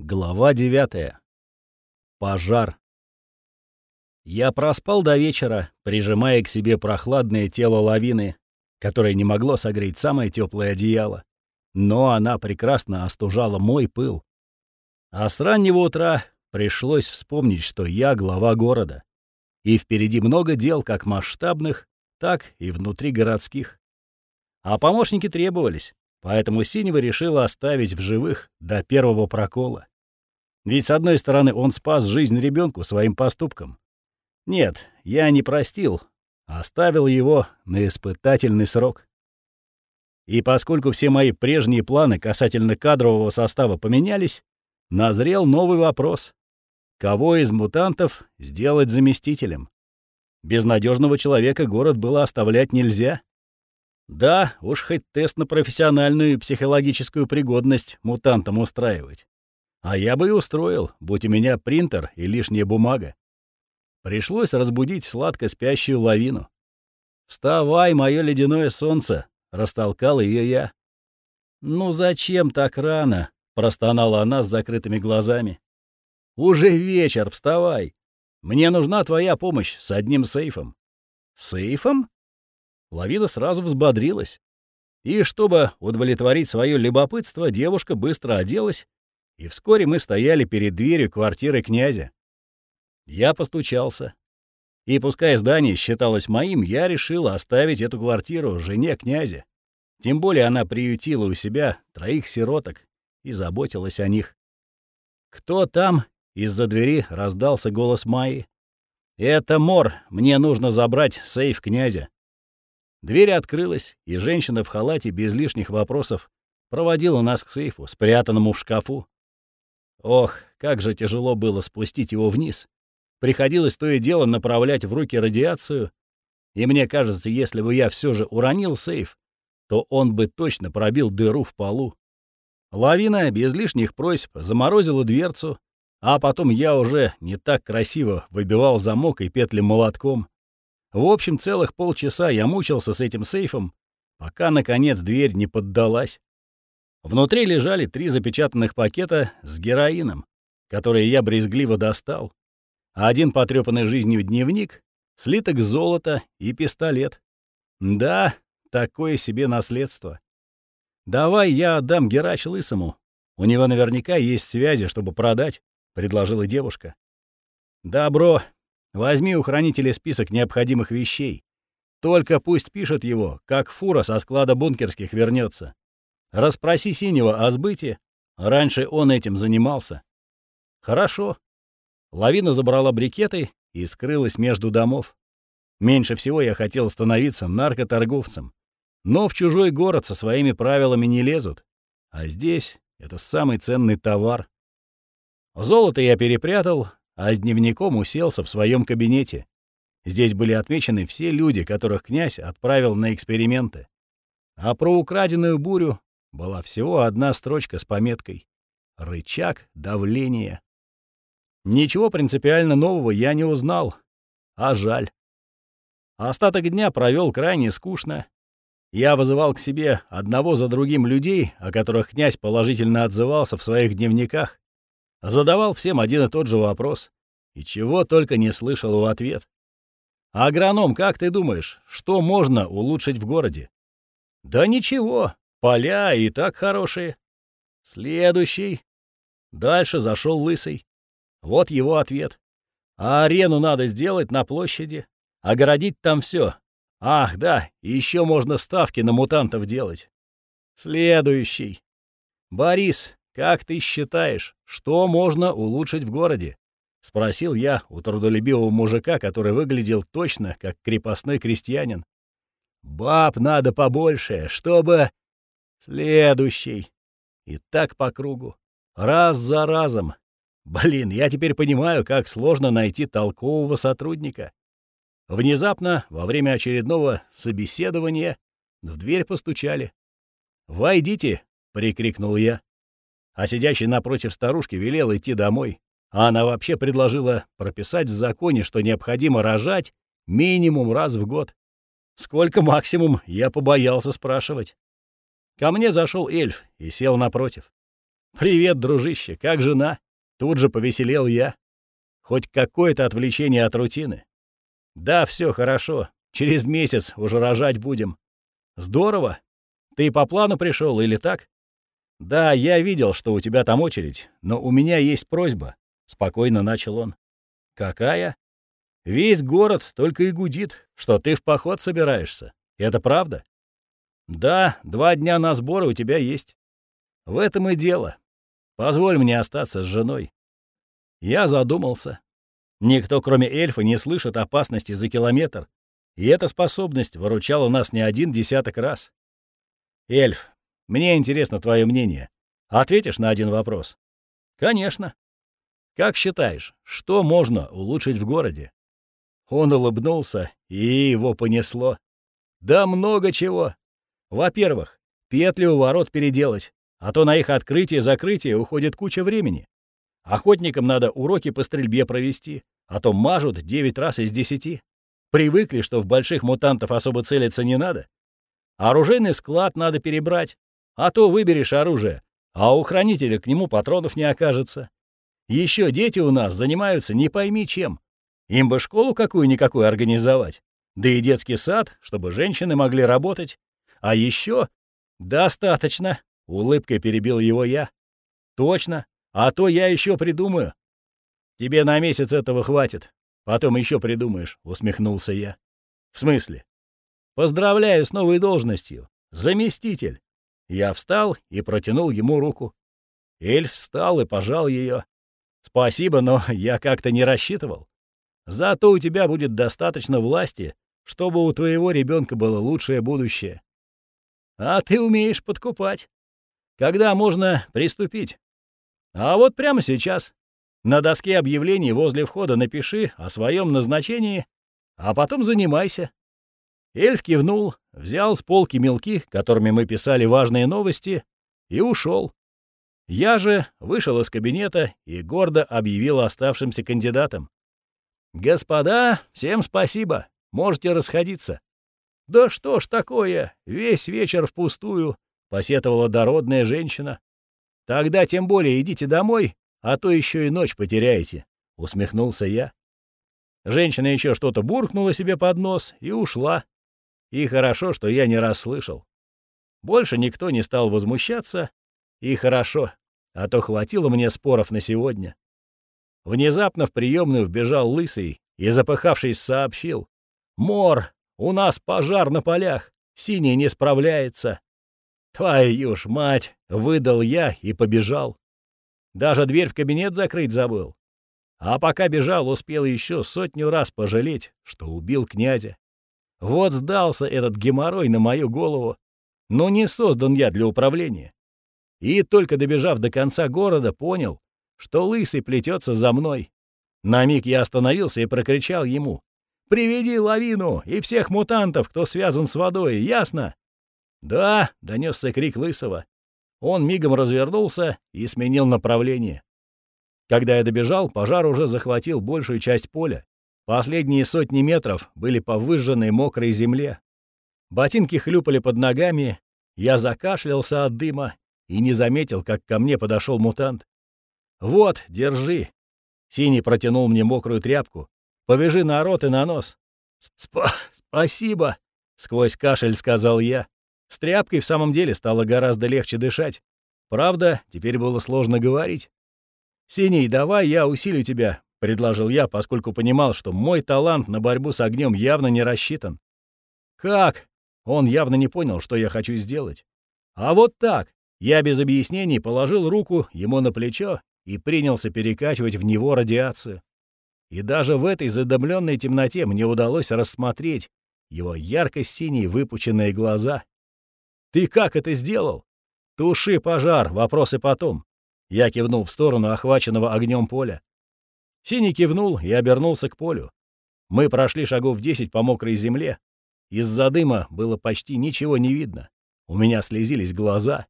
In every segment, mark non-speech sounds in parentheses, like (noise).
Глава 9. Пожар. Я проспал до вечера, прижимая к себе прохладное тело лавины, которое не могло согреть самое теплое одеяло. Но она прекрасно остужала мой пыл. А с раннего утра пришлось вспомнить, что я глава города. И впереди много дел, как масштабных, так и внутригородских. А помощники требовались. Поэтому Синева решила оставить в живых до первого прокола. Ведь, с одной стороны, он спас жизнь ребенку своим поступком. Нет, я не простил, а оставил его на испытательный срок. И поскольку все мои прежние планы касательно кадрового состава поменялись, назрел новый вопрос. Кого из мутантов сделать заместителем? Безнадежного человека город было оставлять нельзя. Да, уж хоть тест на профессиональную и психологическую пригодность мутантам устраивать. А я бы и устроил, будь у меня принтер и лишняя бумага. Пришлось разбудить сладко спящую лавину. «Вставай, мое ледяное солнце!» — растолкал ее я. «Ну зачем так рано?» — простонала она с закрытыми глазами. «Уже вечер, вставай! Мне нужна твоя помощь с одним сейфом». «Сейфом?» Лавина сразу взбодрилась. И чтобы удовлетворить свое любопытство, девушка быстро оделась, и вскоре мы стояли перед дверью квартиры князя. Я постучался. И пускай здание считалось моим, я решил оставить эту квартиру жене князя. Тем более она приютила у себя троих сироток и заботилась о них. «Кто там?» — из-за двери раздался голос Майи. «Это Мор, мне нужно забрать сейф князя». Дверь открылась, и женщина в халате без лишних вопросов проводила нас к сейфу, спрятанному в шкафу. Ох, как же тяжело было спустить его вниз. Приходилось то и дело направлять в руки радиацию, и мне кажется, если бы я все же уронил сейф, то он бы точно пробил дыру в полу. Лавина без лишних просьб заморозила дверцу, а потом я уже не так красиво выбивал замок и петли молотком. В общем, целых полчаса я мучился с этим сейфом, пока, наконец, дверь не поддалась. Внутри лежали три запечатанных пакета с героином, которые я брезгливо достал, а один потрепанный жизнью дневник, слиток золота и пистолет. Да, такое себе наследство. «Давай я отдам Герач Лысому. У него наверняка есть связи, чтобы продать», — предложила девушка. «Добро, Возьми у хранителя список необходимых вещей. Только пусть пишет его, как фура со склада бункерских вернется. Распроси Синего о сбыте. Раньше он этим занимался. Хорошо. Лавина забрала брикеты и скрылась между домов. Меньше всего я хотел становиться наркоторговцем. Но в чужой город со своими правилами не лезут. А здесь это самый ценный товар. Золото я перепрятал, а с дневником уселся в своем кабинете. Здесь были отмечены все люди, которых князь отправил на эксперименты. А про украденную бурю была всего одна строчка с пометкой «Рычаг давления». Ничего принципиально нового я не узнал, а жаль. Остаток дня провел крайне скучно. Я вызывал к себе одного за другим людей, о которых князь положительно отзывался в своих дневниках, Задавал всем один и тот же вопрос. И чего только не слышал в ответ. «Агроном, как ты думаешь, что можно улучшить в городе?» «Да ничего, поля и так хорошие». «Следующий». Дальше зашел Лысый. Вот его ответ. «А арену надо сделать на площади, огородить там все. Ах, да, еще можно ставки на мутантов делать». Следующий. «Борис, «Как ты считаешь, что можно улучшить в городе?» — спросил я у трудолюбивого мужика, который выглядел точно как крепостной крестьянин. «Баб надо побольше, чтобы...» «Следующий». И так по кругу. Раз за разом. Блин, я теперь понимаю, как сложно найти толкового сотрудника. Внезапно, во время очередного собеседования, в дверь постучали. «Войдите!» — прикрикнул я а сидящий напротив старушки велел идти домой. А она вообще предложила прописать в законе, что необходимо рожать минимум раз в год. Сколько максимум, я побоялся спрашивать. Ко мне зашел эльф и сел напротив. «Привет, дружище, как жена?» Тут же повеселел я. Хоть какое-то отвлечение от рутины. «Да, все хорошо. Через месяц уже рожать будем». «Здорово. Ты по плану пришел или так?» «Да, я видел, что у тебя там очередь, но у меня есть просьба», — спокойно начал он. «Какая?» «Весь город только и гудит, что ты в поход собираешься. Это правда?» «Да, два дня на сборы у тебя есть. В этом и дело. Позволь мне остаться с женой». Я задумался. Никто, кроме эльфа, не слышит опасности за километр, и эта способность выручала нас не один десяток раз. «Эльф, мне интересно твое мнение. Ответишь на один вопрос?» «Конечно. Как считаешь, что можно улучшить в городе?» Он улыбнулся, и его понесло. «Да много чего. Во-первых, петли у ворот переделать, а то на их открытие-закрытие уходит куча времени. Охотникам надо уроки по стрельбе провести, а то мажут 9 раз из 10. Привыкли, что в больших мутантов особо целиться не надо. Оружейный склад надо перебрать, а то выберешь оружие, а у хранителя к нему патронов не окажется. Еще дети у нас занимаются не пойми чем. Им бы школу какую-никакую организовать. Да и детский сад, чтобы женщины могли работать. А еще... Достаточно, улыбкой перебил его я. Точно. А то я еще придумаю. Тебе на месяц этого хватит. Потом еще придумаешь, усмехнулся я. В смысле? Поздравляю с новой должностью. Заместитель. Я встал и протянул ему руку. Эльф встал и пожал ее. Спасибо, но (laughs) я как-то не рассчитывал. Зато у тебя будет достаточно власти, чтобы у твоего ребенка было лучшее будущее. А ты умеешь подкупать. Когда можно приступить? А вот прямо сейчас. На доске объявлений возле входа напиши о своем назначении, а потом занимайся. Эльф кивнул, взял с полки мелки, которыми мы писали важные новости, и ушел. Я же вышел из кабинета и гордо объявил оставшимся кандидатам. «Господа, всем спасибо, можете расходиться». «Да что ж такое, весь вечер впустую», — посетовала дородная женщина. «Тогда тем более идите домой, а то еще и ночь потеряете», — усмехнулся я. Женщина еще что-то буркнула себе под нос и ушла. И хорошо, что я не расслышал. Больше никто не стал возмущаться, и хорошо, а то хватило мне споров на сегодня. Внезапно в приемную вбежал лысый и, запыхавшись, сообщил. «Мор, у нас пожар на полях, синий не справляется». «Твою ж мать!» — выдал я и побежал. Даже дверь в кабинет закрыть забыл. А пока бежал, успел еще сотню раз пожалеть, что убил князя. Вот сдался этот геморрой на мою голову. Но не создан я для управления. И только добежав до конца города, понял, что лысый плетется за мной. На миг я остановился и прокричал ему. «Приведи лавину и всех мутантов, кто связан с водой, ясно?» «Да», — донесся крик лысого. Он мигом развернулся и сменил направление. Когда я добежал, пожар уже захватил большую часть поля. Последние сотни метров были по выжженной мокрой земле. Ботинки хлюпали под ногами, я закашлялся от дыма и не заметил, как ко мне подошел мутант. «Вот, держи!» Синий протянул мне мокрую тряпку. «Повяжи на рот и на нос». Сп «Спасибо!» — сквозь кашель сказал я. С тряпкой в самом деле стало гораздо легче дышать. Правда, теперь было сложно говорить. «Синий, давай я усилю тебя. — предложил я, поскольку понимал, что мой талант на борьбу с огнем явно не рассчитан. «Как?» Он явно не понял, что я хочу сделать. «А вот так!» Я без объяснений положил руку ему на плечо и принялся перекачивать в него радиацию. И даже в этой задымленной темноте мне удалось рассмотреть его ярко-синие выпученные глаза. «Ты как это сделал?» «Туши пожар, вопросы потом». Я кивнул в сторону охваченного огнем поля. Синий кивнул и обернулся к полю. Мы прошли шагов десять по мокрой земле. Из-за дыма было почти ничего не видно. У меня слезились глаза.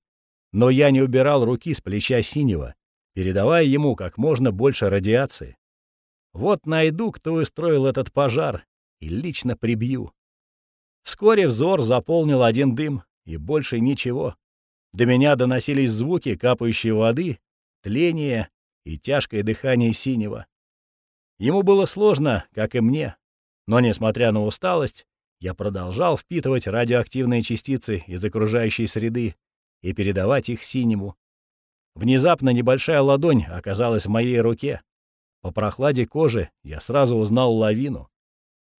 Но я не убирал руки с плеча синего, передавая ему как можно больше радиации. Вот найду, кто устроил этот пожар, и лично прибью. Вскоре взор заполнил один дым, и больше ничего. До меня доносились звуки капающей воды, тление и тяжкое дыхание синего. Ему было сложно, как и мне, но, несмотря на усталость, я продолжал впитывать радиоактивные частицы из окружающей среды и передавать их синему. Внезапно небольшая ладонь оказалась в моей руке. По прохладе кожи я сразу узнал лавину.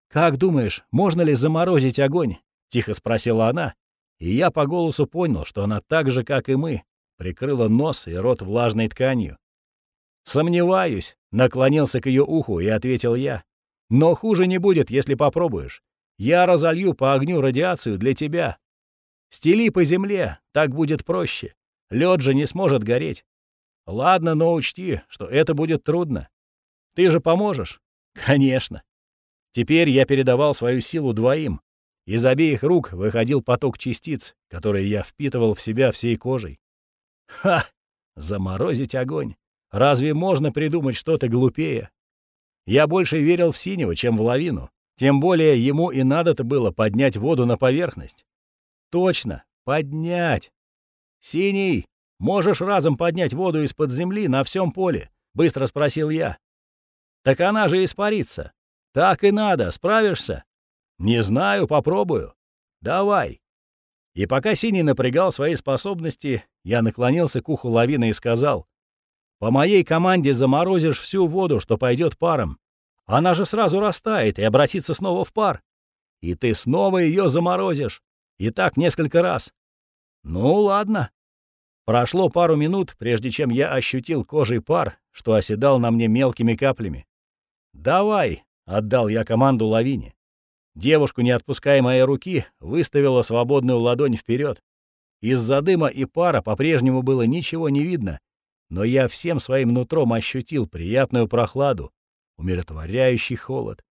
«Как думаешь, можно ли заморозить огонь?» — тихо спросила она, и я по голосу понял, что она так же, как и мы, прикрыла нос и рот влажной тканью. «Сомневаюсь», — наклонился к ее уху и ответил я. «Но хуже не будет, если попробуешь. Я разолью по огню радиацию для тебя. Стели по земле, так будет проще. Лед же не сможет гореть. Ладно, но учти, что это будет трудно. Ты же поможешь? Конечно. Теперь я передавал свою силу двоим. Из обеих рук выходил поток частиц, которые я впитывал в себя всей кожей. Ха! Заморозить огонь. Разве можно придумать что-то глупее? Я больше верил в синего, чем в лавину. Тем более ему и надо-то было поднять воду на поверхность. Точно, поднять. «Синий, можешь разом поднять воду из-под земли на всем поле?» — быстро спросил я. «Так она же испарится. Так и надо, справишься?» «Не знаю, попробую. Давай». И пока Синий напрягал свои способности, я наклонился к уху лавины и сказал, «По моей команде заморозишь всю воду, что пойдет паром. Она же сразу растает и обратится снова в пар. И ты снова ее заморозишь. И так несколько раз. Ну, ладно. Прошло пару минут, прежде чем я ощутил кожей пар, что оседал на мне мелкими каплями. «Давай!» — отдал я команду лавине. Девушку, не отпуская моей руки, выставила свободную ладонь вперед. Из-за дыма и пара по-прежнему было ничего не видно, но я всем своим нутром ощутил приятную прохладу, умиротворяющий холод.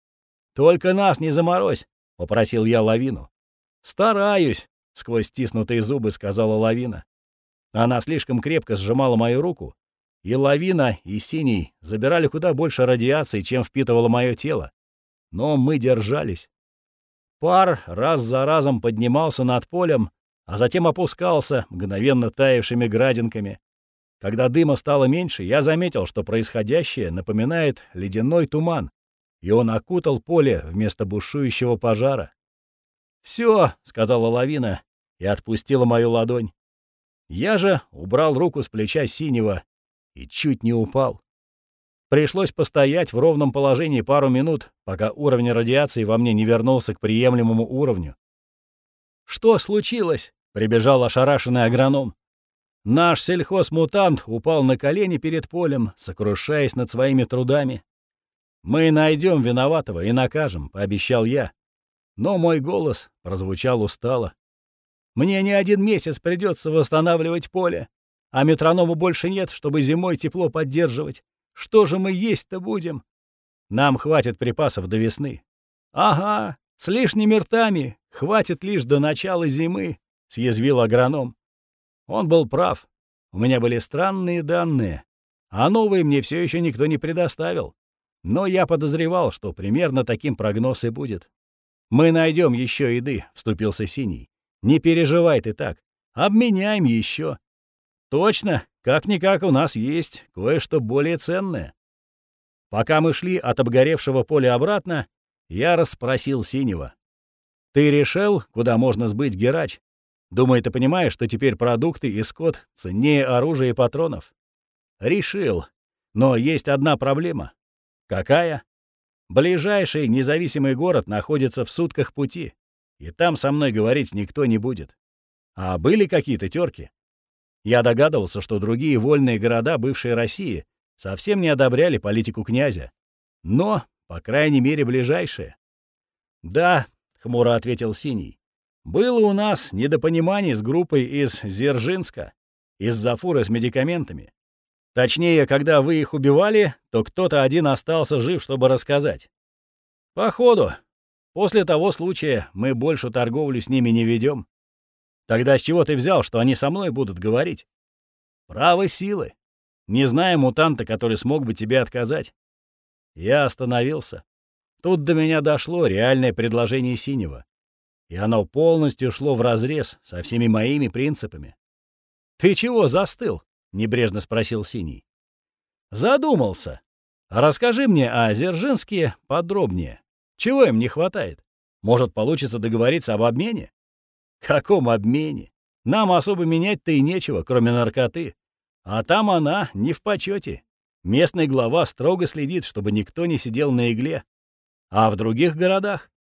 «Только нас не заморозь!» — попросил я лавину. «Стараюсь!» — сквозь стиснутые зубы сказала лавина. Она слишком крепко сжимала мою руку, и лавина, и синий забирали куда больше радиации, чем впитывало мое тело. Но мы держались. Пар раз за разом поднимался над полем, а затем опускался, мгновенно таявшими градинками. Когда дыма стало меньше, я заметил, что происходящее напоминает ледяной туман, и он окутал поле вместо бушующего пожара. «Все», — сказала лавина и отпустила мою ладонь. Я же убрал руку с плеча синего и чуть не упал. Пришлось постоять в ровном положении пару минут, пока уровень радиации во мне не вернулся к приемлемому уровню. «Что случилось?» — прибежал ошарашенный агроном. Наш сельхозмутант упал на колени перед полем, сокрушаясь над своими трудами. «Мы найдем виноватого и накажем», — пообещал я. Но мой голос прозвучал устало. «Мне не один месяц придется восстанавливать поле, а метронома больше нет, чтобы зимой тепло поддерживать. Что же мы есть-то будем? Нам хватит припасов до весны». «Ага, с лишними ртами хватит лишь до начала зимы», — съязвил агроном. Он был прав. У меня были странные данные, а новые мне все еще никто не предоставил. Но я подозревал, что примерно таким прогноз и будет. «Мы найдем еще еды», — вступился Синий. «Не переживай ты так. Обменяем еще. «Точно, как-никак у нас есть кое-что более ценное». Пока мы шли от обгоревшего поля обратно, я расспросил Синего. «Ты решил, куда можно сбыть герач?» Думаю, ты понимаешь, что теперь продукты и скот ценнее оружия и патронов? Решил. Но есть одна проблема. Какая? Ближайший независимый город находится в сутках пути, и там со мной говорить никто не будет. А были какие-то терки? Я догадывался, что другие вольные города бывшей России совсем не одобряли политику князя. Но, по крайней мере, ближайшие. «Да», — хмуро ответил Синий, было у нас недопонимание с группой из Зержинска, из-за фуры с медикаментами. Точнее, когда вы их убивали, то кто-то один остался жив, чтобы рассказать. Походу, после того случая мы больше торговлю с ними не ведем. Тогда с чего ты взял, что они со мной будут говорить? Право силы. Не знаю мутанта, который смог бы тебе отказать. Я остановился. Тут до меня дошло реальное предложение Синего и оно полностью шло вразрез со всеми моими принципами. «Ты чего застыл?» — небрежно спросил Синий. «Задумался. Расскажи мне о Зержинске подробнее. Чего им не хватает? Может, получится договориться об обмене?» «Каком обмене? Нам особо менять-то и нечего, кроме наркоты. А там она не в почете. Местный глава строго следит, чтобы никто не сидел на игле. А в других городах?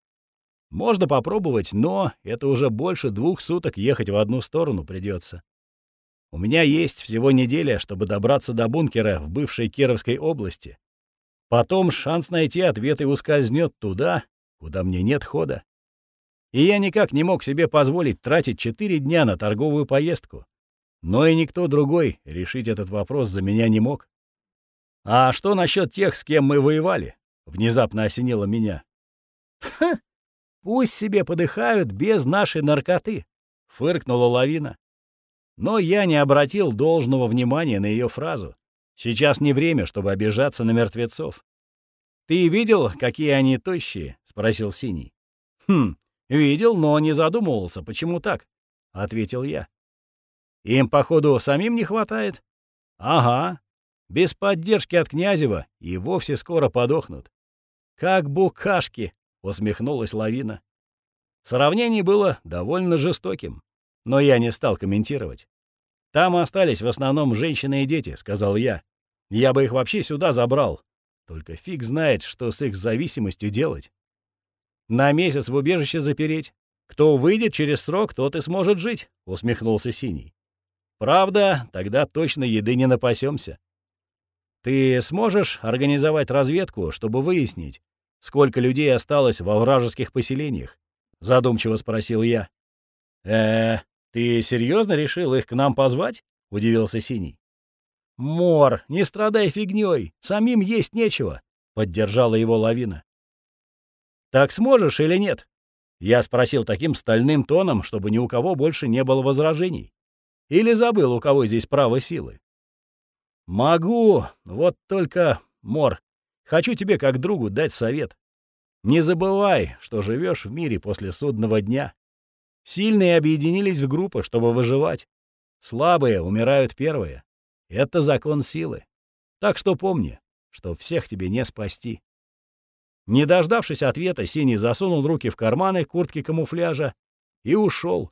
Можно попробовать, но это уже больше двух суток ехать в одну сторону придется. У меня есть всего неделя, чтобы добраться до бункера в бывшей Кировской области. Потом шанс найти ответы ускользнет туда, куда мне нет хода. И я никак не мог себе позволить тратить четыре дня на торговую поездку. Но и никто другой решить этот вопрос за меня не мог. «А что насчет тех, с кем мы воевали?» — внезапно осенило меня. «Ха! Пусть себе подыхают без нашей наркоты!» — фыркнула лавина. Но я не обратил должного внимания на ее фразу. Сейчас не время, чтобы обижаться на мертвецов. «Ты видел, какие они тощие?» — спросил Синий. «Хм, видел, но не задумывался, почему так?» — ответил я. «Им, походу, самим не хватает?» «Ага, без поддержки от Князева и вовсе скоро подохнут. «Как букашки!» — усмехнулась лавина. Сравнение было довольно жестоким, но я не стал комментировать. «Там остались в основном женщины и дети», — сказал я. «Я бы их вообще сюда забрал. Только фиг знает, что с их зависимостью делать. На месяц в убежище запереть. Кто выйдет через срок, тот и сможет жить», — усмехнулся Синий. «Правда, тогда точно еды не напасемся. Ты сможешь организовать разведку, чтобы выяснить, сколько людей осталось во вражеских поселениях? Задумчиво спросил я. Э, ты серьезно решил их к нам позвать? Удивился Синий. Мор, не страдай фигней, самим есть нечего, поддержала его лавина. Так сможешь или нет? Я спросил таким стальным тоном, чтобы ни у кого больше не было возражений. Или забыл, у кого здесь право силы? «Могу, вот только, Мор, хочу тебе как другу дать совет. Не забывай, что живешь в мире после судного дня. Сильные объединились в группы, чтобы выживать. Слабые умирают первые. Это закон силы. Так что помни, что всех тебе не спасти». Не дождавшись ответа, Синий засунул руки в карманы куртки камуфляжа и ушел.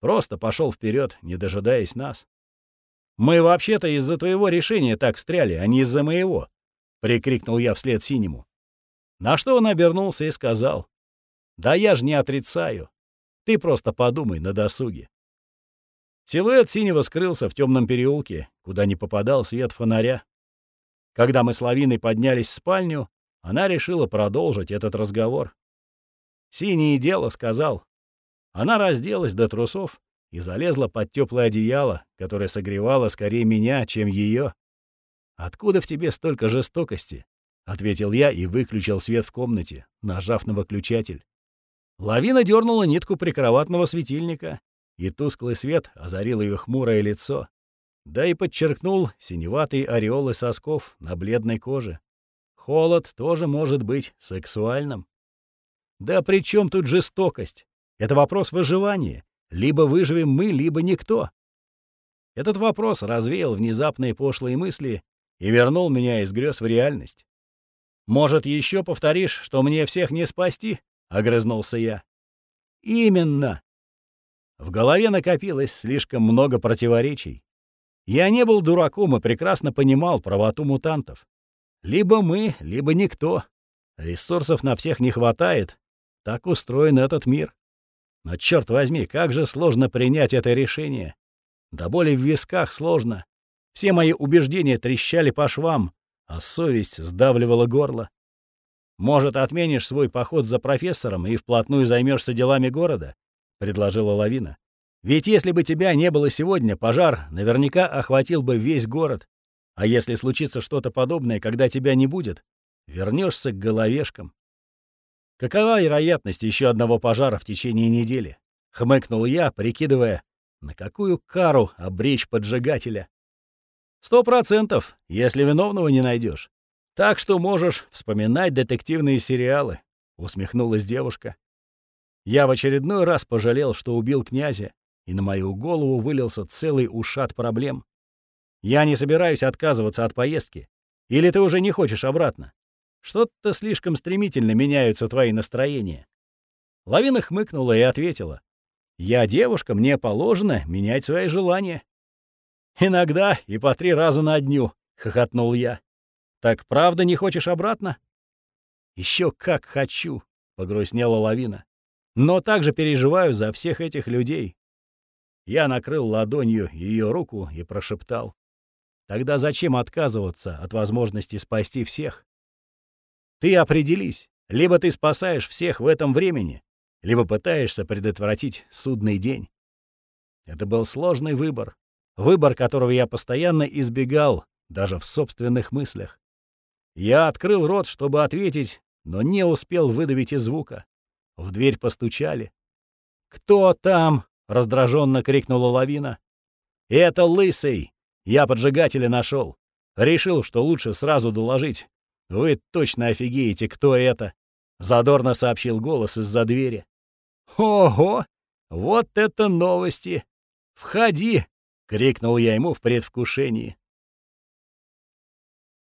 Просто пошел вперед, не дожидаясь нас. «Мы вообще-то из-за твоего решения так встряли, а не из-за моего», — прикрикнул я вслед синему. На что он обернулся и сказал, «Да я же не отрицаю. Ты просто подумай на досуге». Силуэт синего скрылся в темном переулке, куда не попадал свет фонаря. Когда мы с Лавиной поднялись в спальню, она решила продолжить этот разговор. «Синее дело», — сказал. Она разделась до трусов и залезла под теплое одеяло, которое согревало скорее меня, чем ее. «Откуда в тебе столько жестокости?» — ответил я и выключил свет в комнате, нажав на выключатель. Лавина дернула нитку прикроватного светильника, и тусклый свет озарил ее хмурое лицо, да и подчеркнул синеватые ореолы сосков на бледной коже. Холод тоже может быть сексуальным. Да при чем тут жестокость? Это вопрос выживания. Либо выживем мы, либо никто. Этот вопрос развеял внезапные пошлые мысли и вернул меня из грез в реальность. «Может, еще повторишь, что мне всех не спасти?» — огрызнулся я. «Именно!» В голове накопилось слишком много противоречий. Я не был дураком и прекрасно понимал правоту мутантов. Либо мы, либо никто. Ресурсов на всех не хватает. Так устроен этот мир. Но, черт возьми, как же сложно принять это решение. До боли в висках сложно. Все мои убеждения трещали по швам, а совесть сдавливала горло. «Может, отменишь свой поход за профессором и вплотную займешься делами города?» — предложила Лавина. «Ведь если бы тебя не было сегодня, пожар наверняка охватил бы весь город. А если случится что-то подобное, когда тебя не будет, вернешься к головешкам. Какова вероятность еще одного пожара в течение недели? Хмыкнул я, прикидывая, на какую кару обречь поджигателя. Сто процентов, если виновного не найдешь. Так что можешь вспоминать детективные сериалы, усмехнулась девушка. Я в очередной раз пожалел, что убил князя, и на мою голову вылился целый ушат проблем. Я не собираюсь отказываться от поездки. Или ты уже не хочешь обратно? Что-то слишком стремительно меняются твои настроения. Лавина хмыкнула и ответила. «Я девушка, мне положено менять свои желания». «Иногда и по три раза на дню», — хохотнул я. «Так правда не хочешь обратно?» Еще как хочу», — погрустнела лавина. «Но также переживаю за всех этих людей». Я накрыл ладонью ее руку и прошептал. «Тогда зачем отказываться от возможности спасти всех? Ты определись. Либо ты спасаешь всех в этом времени, либо пытаешься предотвратить судный день. Это был сложный выбор. Выбор, которого я постоянно избегал, даже в собственных мыслях. Я открыл рот, чтобы ответить, но не успел выдавить и звука. В дверь постучали. «Кто там?» — раздраженно крикнула лавина. «Это Лысый! Я поджигателя нашел. Решил, что лучше сразу доложить. Вы точно офигеете, кто это!» Задорно сообщил голос из-за двери. «Ого! Вот это новости! Входи!» — крикнул я ему в предвкушении.